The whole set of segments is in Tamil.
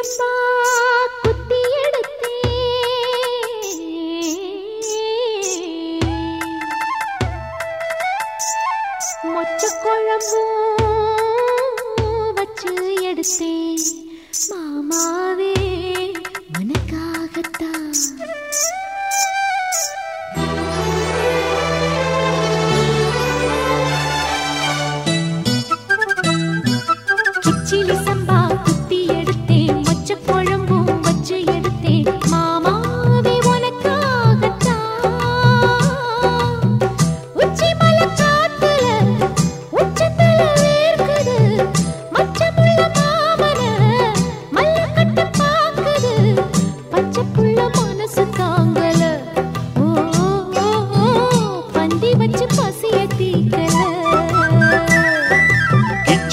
சம்பா குத்தி எடுத்தேன். மொச்ச குழம்பும் வச்சு எடுத்தேன். மாமாவே உனக்காகத்தான். கிச்சிலி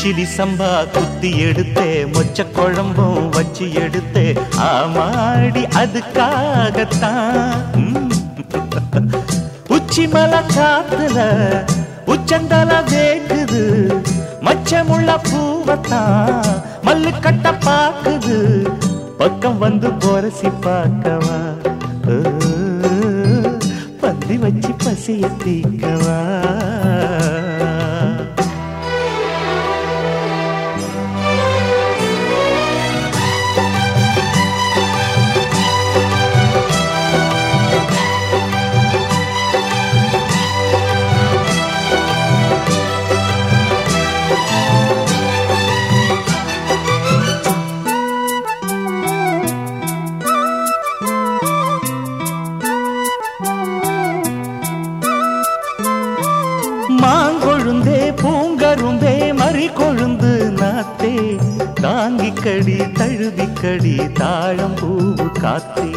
கிச்சிலி சம்பா குத்தி எடுத்தே மொச்ச குழம்பும் வச்சு எடுத்தே. ஆமாடி அதுக்காகத்தான். உச்சி மலை காத்துல உச்சந்தல வேக்குது. மச்சமுள்ள பூவத்தான் மல்லு கட்ட பாக்குது. பக்கம் வந்து போரசி பார்க்கவா? பந்தி வச்சு பசிய தீக்கவா? கொழுந்து நாத்தே தாங்கிக்கடி தழுவிக்கடி தாழம் பூவு காத்தே.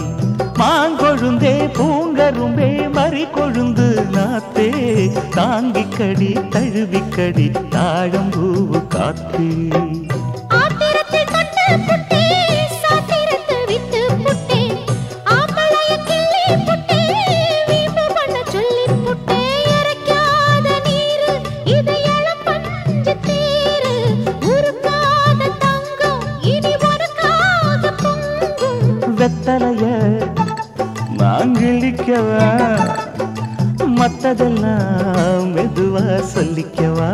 மாங்கொழுந்தே பூங்கரும்பே மறி கொழுந்து நாத்தே. தாங்கிக்கடி தழுவிக்கடி தாழம் பூவு காத்தே. கட்டளைய நாங்கிழிக்கவா மத்ததெல்லாம் மெதுவா சொல்லிக்கவா?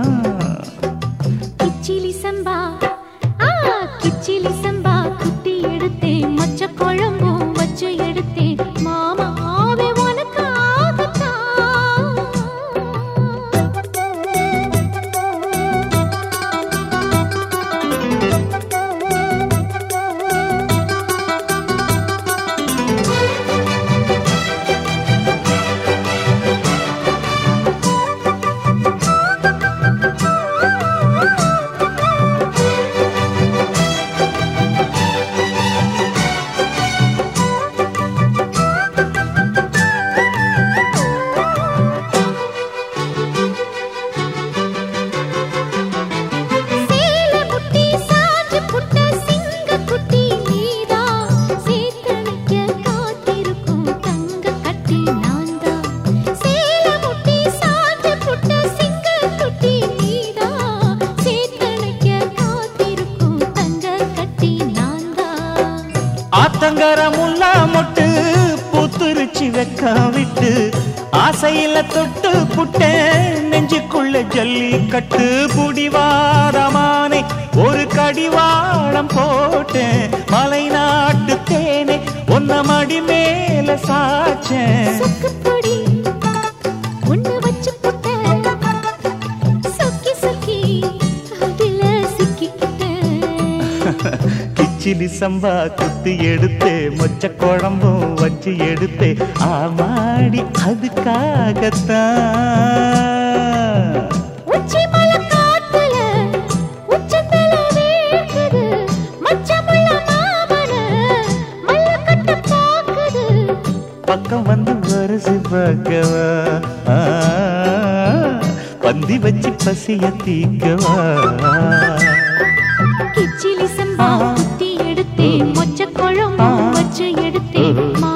கிச்சிலிசம் பூத்துருச்சி ஆசையில தொட்டு புட்டேன். நெஞ்சுக்குள்ள ஜல்லி கட்டு புடிவாரமானே ஒரு கடிவாளம் போட்டேன். மலை நாட்டு தேனே ஒன்ன மடி மேல சாச்சேன் கிச்சிலி சம்பா குத்தி எடுத்தே மொச்ச குழம்பும் வச்சு எடுத்தே ஆமாடி அதுக்காகத்தான். பக்கம் வந்து வருசி பார்க்கவா? பந்தி வச்சு பசிய தீக்கவா? கிச்சிலி சம்பா Mm-hmm.